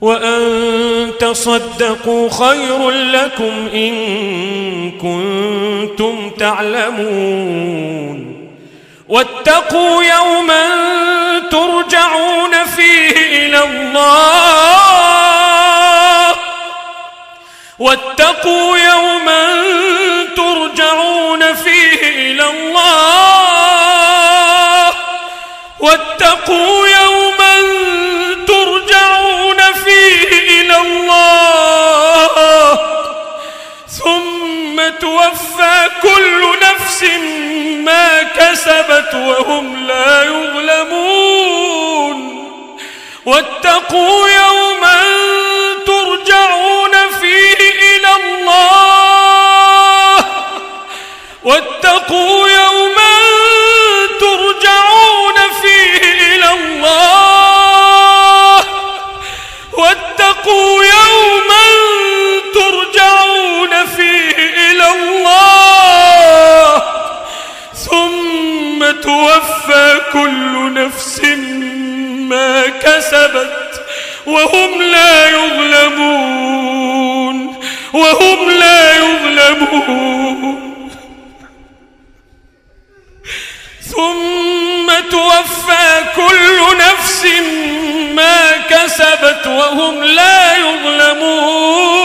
وأن تصدقوا خير لكم إن كنتم تعلمون واتقوا يوما ترجعون فيه إلى الله واتقوا يوما ترجعون فيه إلى الله واتقوا كسبت وهم لا يظلمون. واتقوا يوما كسبت وهم لا يظلمون وهم لا يظلمون. ثم توفى كل نفس ما كسبت وهم لا يظلمون.